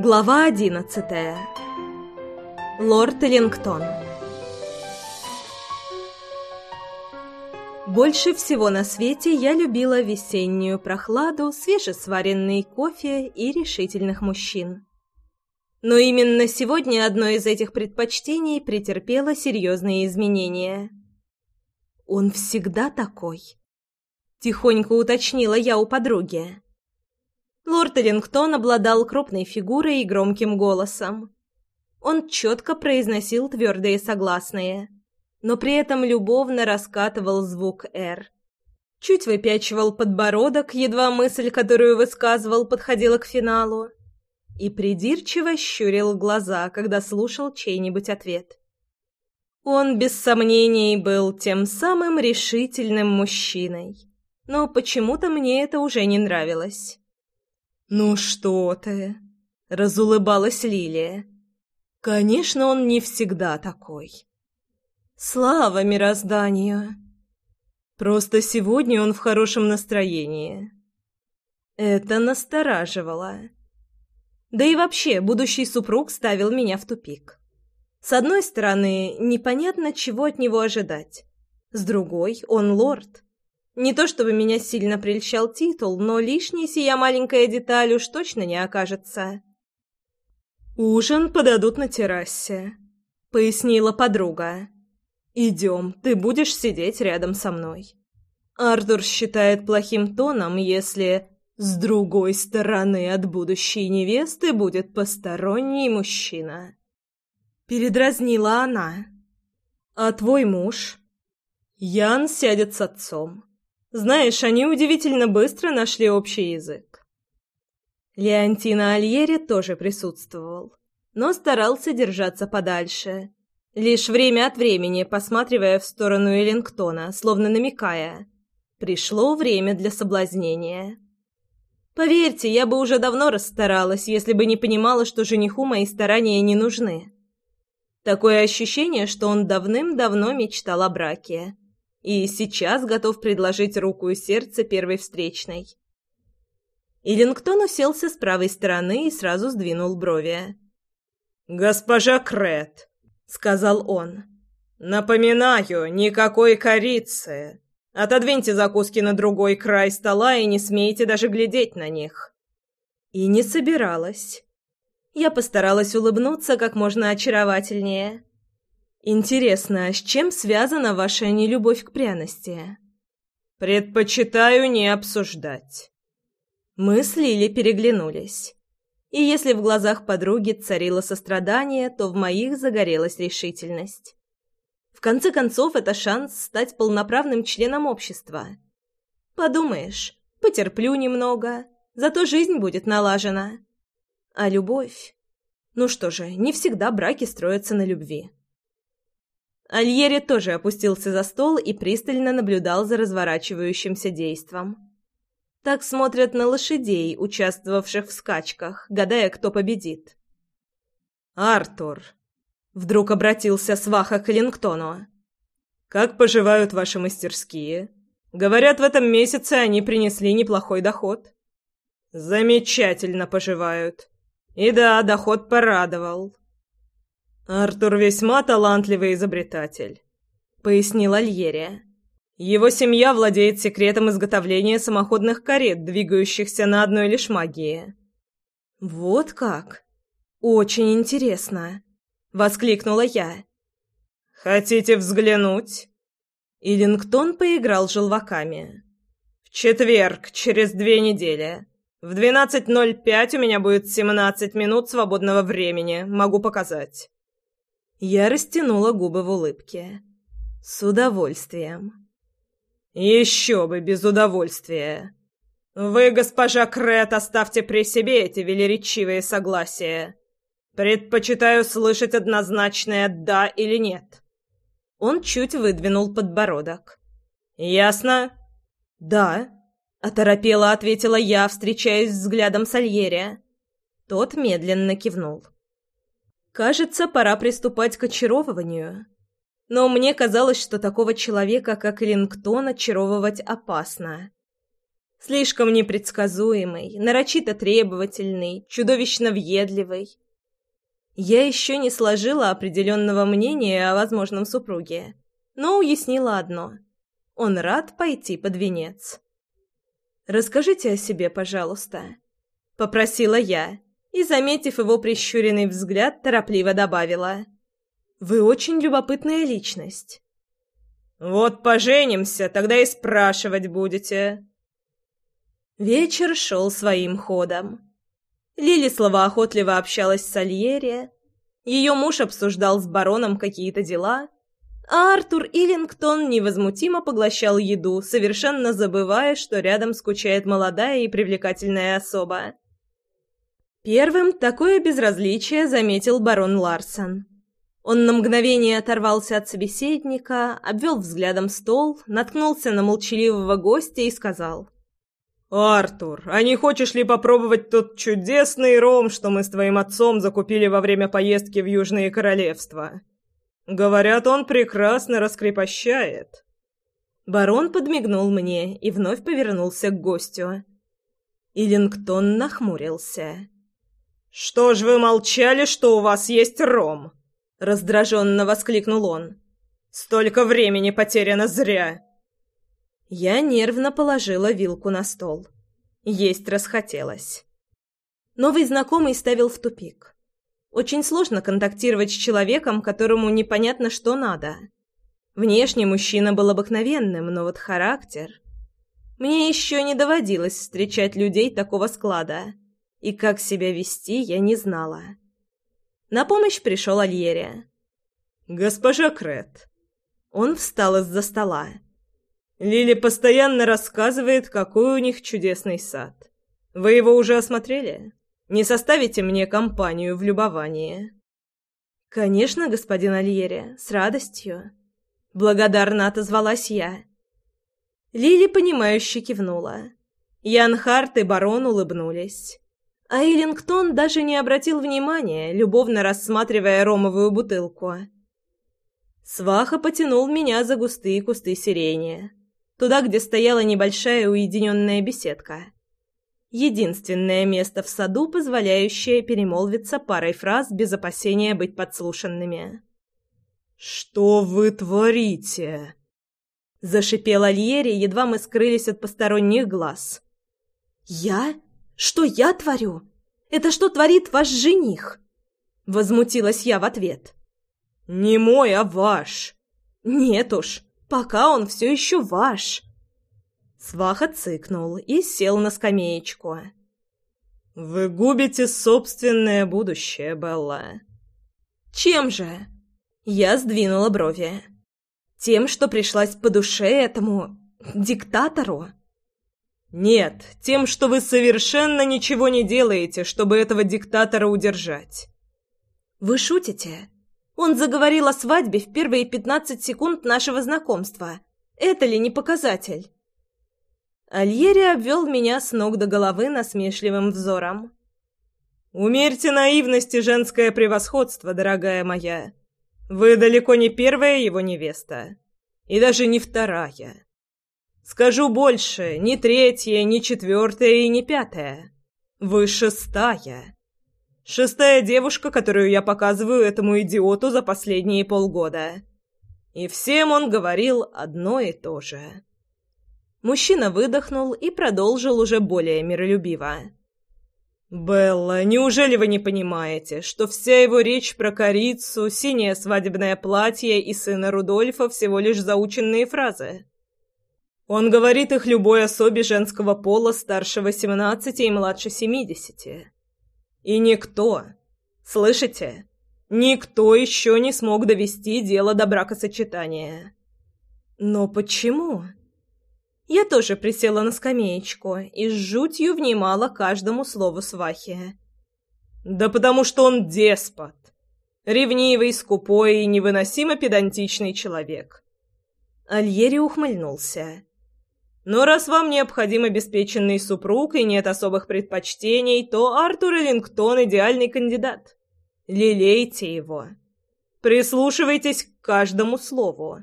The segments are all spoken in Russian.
Глава одиннадцатая. Лорд Элингтон. Больше всего на свете я любила весеннюю прохладу, свежесваренный кофе и решительных мужчин. Но именно сегодня одно из этих предпочтений претерпело серьезные изменения. «Он всегда такой», — тихонько уточнила я у подруги. Лорд Эрингтон обладал крупной фигурой и громким голосом. Он четко произносил твердые согласные, но при этом любовно раскатывал звук «Р». Чуть выпячивал подбородок, едва мысль, которую высказывал, подходила к финалу, и придирчиво щурил глаза, когда слушал чей-нибудь ответ. Он, без сомнений, был тем самым решительным мужчиной, но почему-то мне это уже не нравилось. «Ну что ты?» — разулыбалась Лилия. «Конечно, он не всегда такой. Слава мирозданию! Просто сегодня он в хорошем настроении». Это настораживало. Да и вообще, будущий супруг ставил меня в тупик. С одной стороны, непонятно, чего от него ожидать. С другой, он лорд. Не то чтобы меня сильно прельщал титул, но лишней сия маленькая деталь уж точно не окажется. «Ужин подадут на террасе», — пояснила подруга. «Идем, ты будешь сидеть рядом со мной». Артур считает плохим тоном, если с другой стороны от будущей невесты будет посторонний мужчина. Передразнила она. «А твой муж?» Ян сядет с отцом. Знаешь, они удивительно быстро нашли общий язык. Леонтино Альери тоже присутствовал, но старался держаться подальше, лишь время от времени посматривая в сторону Эллингтона, словно намекая «Пришло время для соблазнения». Поверьте, я бы уже давно расстаралась, если бы не понимала, что жениху мои старания не нужны. Такое ощущение, что он давным-давно мечтал о браке и сейчас готов предложить руку и сердце первой встречной. Иллингтон уселся с правой стороны и сразу сдвинул брови. «Госпожа Крет», — сказал он, — «напоминаю, никакой корицы. Отодвиньте закуски на другой край стола и не смейте даже глядеть на них». И не собиралась. Я постаралась улыбнуться как можно очаровательнее. «Интересно, а с чем связана ваша нелюбовь к пряности?» «Предпочитаю не обсуждать». Мы с Лили переглянулись. И если в глазах подруги царило сострадание, то в моих загорелась решительность. В конце концов, это шанс стать полноправным членом общества. Подумаешь, потерплю немного, зато жизнь будет налажена. А любовь? Ну что же, не всегда браки строятся на любви. Альери тоже опустился за стол и пристально наблюдал за разворачивающимся действом. Так смотрят на лошадей, участвовавших в скачках, гадая, кто победит. «Артур!» — вдруг обратился сваха к Лингтону. «Как поживают ваши мастерские? Говорят, в этом месяце они принесли неплохой доход». «Замечательно поживают. И да, доход порадовал. «Артур весьма талантливый изобретатель», — пояснила Альерия. «Его семья владеет секретом изготовления самоходных карет, двигающихся на одной лишь магии». «Вот как? Очень интересно!» — воскликнула я. «Хотите взглянуть?» И Лингтон поиграл желваками. «В четверг, через две недели. В 12.05 у меня будет 17 минут свободного времени. Могу показать». Я растянула губы в улыбке. С удовольствием. «Еще бы без удовольствия! Вы, госпожа Крет, оставьте при себе эти велеречивые согласия. Предпочитаю слышать однозначное «да» или «нет». Он чуть выдвинул подбородок. «Ясно?» «Да», — оторопела ответила я, встречаясь взглядом Сальери. Тот медленно кивнул. Кажется, пора приступать к очаровыванию. Но мне казалось, что такого человека, как Лингтон, очаровывать опасно. Слишком непредсказуемый, нарочито требовательный, чудовищно въедливый. Я еще не сложила определенного мнения о возможном супруге, но уяснила одно. Он рад пойти под венец. «Расскажите о себе, пожалуйста», — попросила я и, заметив его прищуренный взгляд, торопливо добавила. «Вы очень любопытная личность». «Вот поженимся, тогда и спрашивать будете». Вечер шел своим ходом. Лили словоохотливо общалась с Альери, ее муж обсуждал с бароном какие-то дела, а Артур Иллингтон невозмутимо поглощал еду, совершенно забывая, что рядом скучает молодая и привлекательная особа. Первым такое безразличие заметил барон Ларсон. Он на мгновение оторвался от собеседника, обвел взглядом стол, наткнулся на молчаливого гостя и сказал. «Артур, а не хочешь ли попробовать тот чудесный ром, что мы с твоим отцом закупили во время поездки в Южные Королевства? Говорят, он прекрасно раскрепощает». Барон подмигнул мне и вновь повернулся к гостю. Иллингтон нахмурился. «Что ж вы молчали, что у вас есть ром?» — раздраженно воскликнул он. «Столько времени потеряно зря!» Я нервно положила вилку на стол. Есть расхотелось. Новый знакомый ставил в тупик. Очень сложно контактировать с человеком, которому непонятно, что надо. Внешне мужчина был обыкновенным, но вот характер... Мне еще не доводилось встречать людей такого склада — и как себя вести я не знала. На помощь пришел Альерия. «Госпожа Крет». Он встал из-за стола. «Лили постоянно рассказывает, какой у них чудесный сад. Вы его уже осмотрели? Не составите мне компанию в любовании?» «Конечно, господин Альерия, с радостью». Благодарно отозвалась я. Лили, понимающе кивнула. Ян Харт и барон улыбнулись. А Иллингтон даже не обратил внимания, любовно рассматривая ромовую бутылку. Сваха потянул меня за густые кусты сирени, туда, где стояла небольшая уединенная беседка. Единственное место в саду, позволяющее перемолвиться парой фраз без опасения быть подслушанными. «Что вы творите?» — зашипел Альери, едва мы скрылись от посторонних глаз. «Я?» Что я творю? Это что творит ваш жених?» Возмутилась я в ответ. «Не мой, а ваш!» «Нет уж, пока он все еще ваш!» Сваха цыкнул и сел на скамеечку. «Вы губите собственное будущее, Белла». «Чем же?» Я сдвинула брови. «Тем, что пришлась по душе этому... диктатору?» Нет, тем, что вы совершенно ничего не делаете, чтобы этого диктатора удержать. Вы шутите? Он заговорил о свадьбе в первые 15 секунд нашего знакомства. Это ли не показатель? Альери обвел меня с ног до головы насмешливым взором. «Умерьте наивность и женское превосходство, дорогая моя. Вы далеко не первая его невеста. И даже не вторая. Скажу больше, не третья, не четвертая и не пятая. Вы шестая. Шестая девушка, которую я показываю этому идиоту за последние полгода. И всем он говорил одно и то же. Мужчина выдохнул и продолжил уже более миролюбиво. «Белла, неужели вы не понимаете, что вся его речь про корицу, синее свадебное платье и сына Рудольфа всего лишь заученные фразы?» Он говорит их любой особе женского пола старше 18 и младше 70. И никто, слышите, никто еще не смог довести дело до бракосочетания. Но почему? Я тоже присела на скамеечку и с жутью внимала каждому слову свахи. «Да потому что он деспот!» ревнивый, скупой и невыносимо педантичный человек. Альери ухмыльнулся. Но раз вам необходим обеспеченный супруг и нет особых предпочтений, то Артур Эллингтон – идеальный кандидат. Лелейте его. Прислушивайтесь к каждому слову.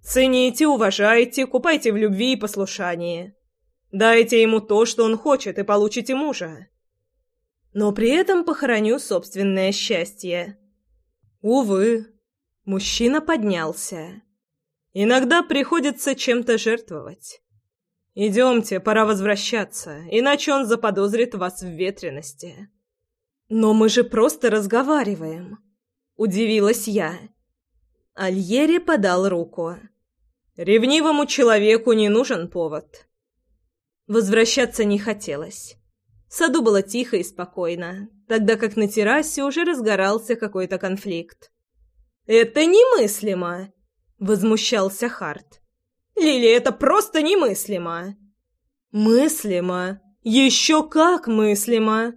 Цените, уважайте, купайте в любви и послушании. Дайте ему то, что он хочет, и получите мужа. Но при этом похороню собственное счастье. Увы, мужчина поднялся. Иногда приходится чем-то жертвовать. «Идемте, пора возвращаться, иначе он заподозрит вас в ветрености». «Но мы же просто разговариваем», — удивилась я. Альери подал руку. «Ревнивому человеку не нужен повод». Возвращаться не хотелось. В саду было тихо и спокойно, тогда как на террасе уже разгорался какой-то конфликт. «Это немыслимо!» — возмущался Харт. Лили, это просто немыслимо!» «Мыслимо! Еще как мыслимо!»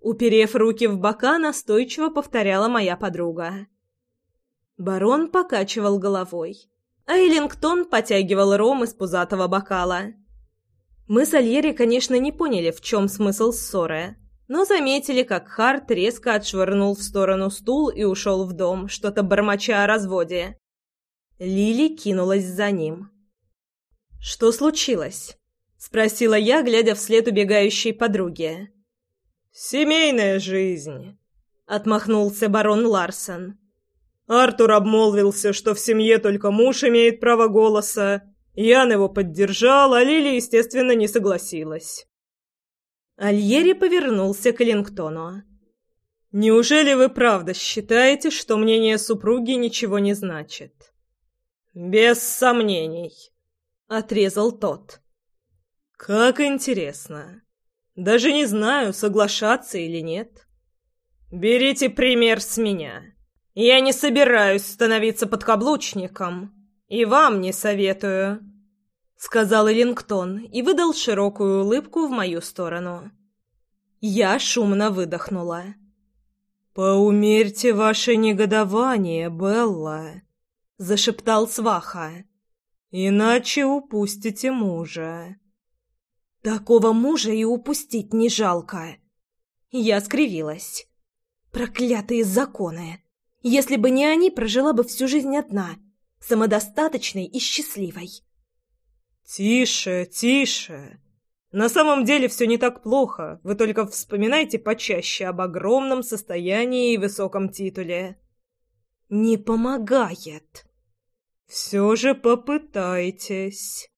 Уперев руки в бока, настойчиво повторяла моя подруга. Барон покачивал головой, а Эллингтон потягивал ром из пузатого бокала. Мы с Альери, конечно, не поняли, в чем смысл ссоры, но заметили, как Харт резко отшвырнул в сторону стул и ушел в дом, что-то бормоча о разводе. Лили кинулась за ним. «Что случилось?» — спросила я, глядя вслед убегающей подруге. «Семейная жизнь», — отмахнулся барон Ларсон. Артур обмолвился, что в семье только муж имеет право голоса. Ян его поддержал, а Лили, естественно, не согласилась. Альери повернулся к Лингтону. «Неужели вы правда считаете, что мнение супруги ничего не значит?» «Без сомнений», — отрезал тот. «Как интересно. Даже не знаю, соглашаться или нет. Берите пример с меня. Я не собираюсь становиться подкаблучником, и вам не советую», — сказал Элингтон и выдал широкую улыбку в мою сторону. Я шумно выдохнула. «Поумерьте ваше негодование, Белла», — зашептал Сваха. Иначе упустите мужа. Такого мужа и упустить не жалко. Я скривилась. Проклятые законы. Если бы не они, прожила бы всю жизнь одна, самодостаточной и счастливой. «Тише, тише. На самом деле все не так плохо. Вы только вспоминайте почаще об огромном состоянии и высоком титуле». «Не помогает», все же попытайтесь.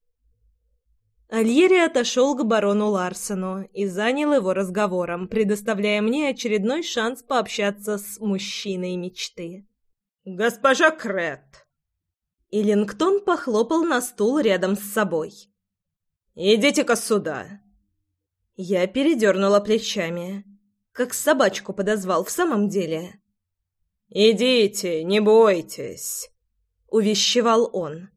Альери отошел к барону Ларсону и занял его разговором, предоставляя мне очередной шанс пообщаться с мужчиной мечты. «Госпожа Кретт!» Иллингтон похлопал на стул рядом с собой. «Идите-ка сюда!» Я передернула плечами, как собачку подозвал в самом деле. «Идите, не бойтесь!» — увещевал он.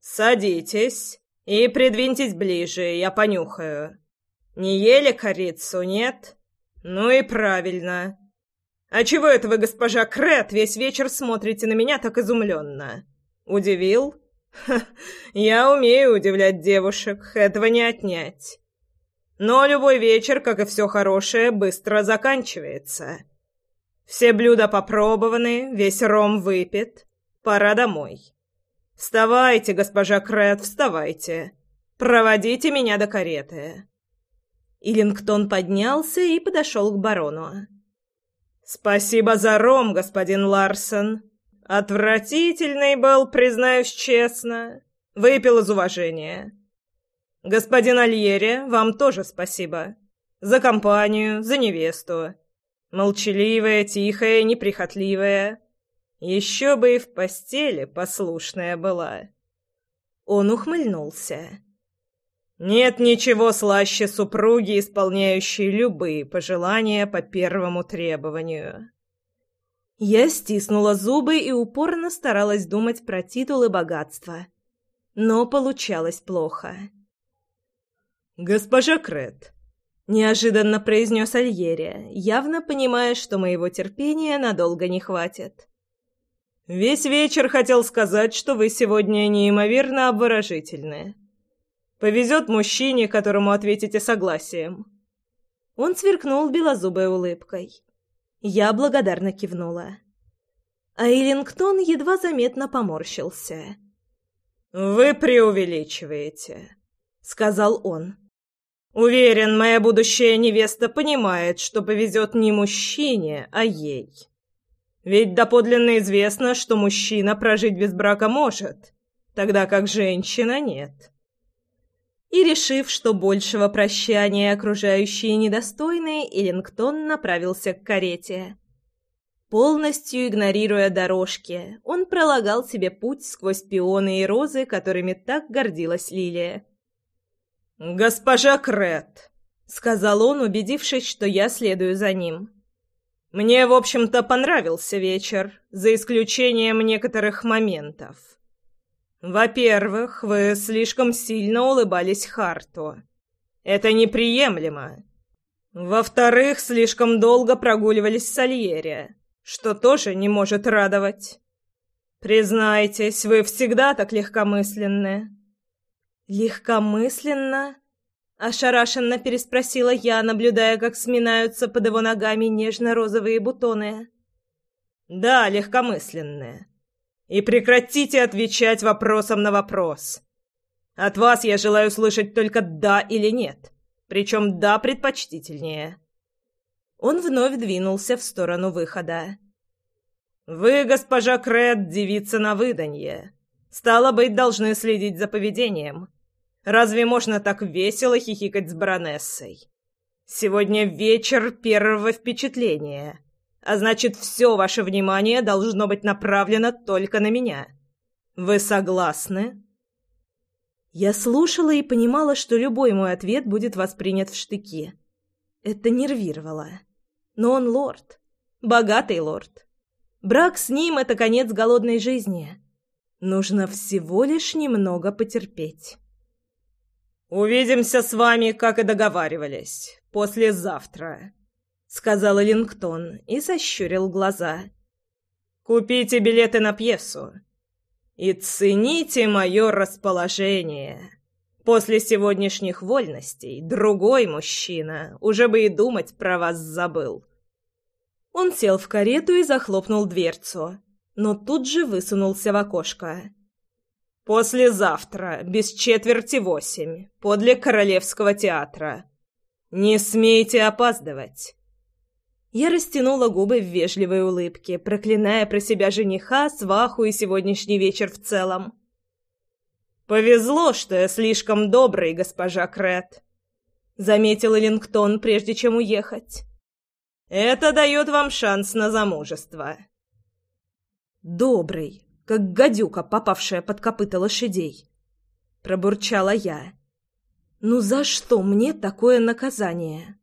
«Садитесь и придвиньтесь ближе, я понюхаю. Не ели корицу, нет? Ну и правильно. А чего это вы, госпожа Крет весь вечер смотрите на меня так изумленно? Удивил? Ха, я умею удивлять девушек, этого не отнять». Но любой вечер, как и все хорошее, быстро заканчивается. Все блюда попробованы, весь ром выпит, Пора домой. Вставайте, госпожа Крэд, вставайте. Проводите меня до кареты. Иллингтон поднялся и подошел к барону. «Спасибо за ром, господин Ларсон. Отвратительный был, признаюсь честно. Выпил из уважения. Господин Альери, вам тоже спасибо. За компанию, за невесту. Молчаливая, тихая, неприхотливая. Еще бы и в постели послушная была. Он ухмыльнулся. Нет ничего слаще супруги, исполняющей любые пожелания по первому требованию. Я стиснула зубы и упорно старалась думать про титулы богатства. Но получалось плохо. «Госпожа Крет», — неожиданно произнес Альерия, явно понимая, что моего терпения надолго не хватит. Весь вечер хотел сказать, что вы сегодня неимоверно обворожительны. Повезет мужчине, которому ответите согласием». Он сверкнул белозубой улыбкой. Я благодарно кивнула. А Эллингтон едва заметно поморщился. «Вы преувеличиваете», — сказал он. «Уверен, моя будущая невеста понимает, что повезет не мужчине, а ей». Ведь доподлинно известно, что мужчина прожить без брака может, тогда как женщина нет. И решив, что большего прощания окружающие недостойны, Эллингтон направился к карете. Полностью игнорируя дорожки, он пролагал себе путь сквозь пионы и розы, которыми так гордилась Лилия. «Госпожа Крет!» — сказал он, убедившись, что я следую за ним. Мне, в общем-то, понравился вечер, за исключением некоторых моментов. Во-первых, вы слишком сильно улыбались Харту. Это неприемлемо. Во-вторых, слишком долго прогуливались с Альери, что тоже не может радовать. Признайтесь, вы всегда так легкомысленны. Легкомысленно? Ошарашенно переспросила я, наблюдая, как сминаются под его ногами нежно-розовые бутоны. «Да, легкомысленные. И прекратите отвечать вопросом на вопрос. От вас я желаю слышать только «да» или «нет». Причем «да» предпочтительнее». Он вновь двинулся в сторону выхода. «Вы, госпожа Кред, девица на выданье. Стало быть, должны следить за поведением. Разве можно так весело хихикать с баронессой? Сегодня вечер первого впечатления, а значит, все ваше внимание должно быть направлено только на меня. Вы согласны?» Я слушала и понимала, что любой мой ответ будет воспринят в штыки. Это нервировало. Но он лорд. Богатый лорд. Брак с ним — это конец голодной жизни. Нужно всего лишь немного потерпеть. «Увидимся с вами, как и договаривались, послезавтра», — сказал Лингтон и сощурил глаза. «Купите билеты на пьесу и цените мое расположение. После сегодняшних вольностей другой мужчина уже бы и думать про вас забыл». Он сел в карету и захлопнул дверцу, но тут же высунулся в окошко. «Послезавтра, без четверти восемь, подле Королевского театра. Не смейте опаздывать!» Я растянула губы в вежливой улыбке, проклиная про себя жениха, сваху и сегодняшний вечер в целом. «Повезло, что я слишком добрый, госпожа Крет», — заметил Эллингтон, прежде чем уехать. «Это дает вам шанс на замужество». «Добрый как гадюка, попавшая под копыта лошадей. Пробурчала я. «Ну за что мне такое наказание?»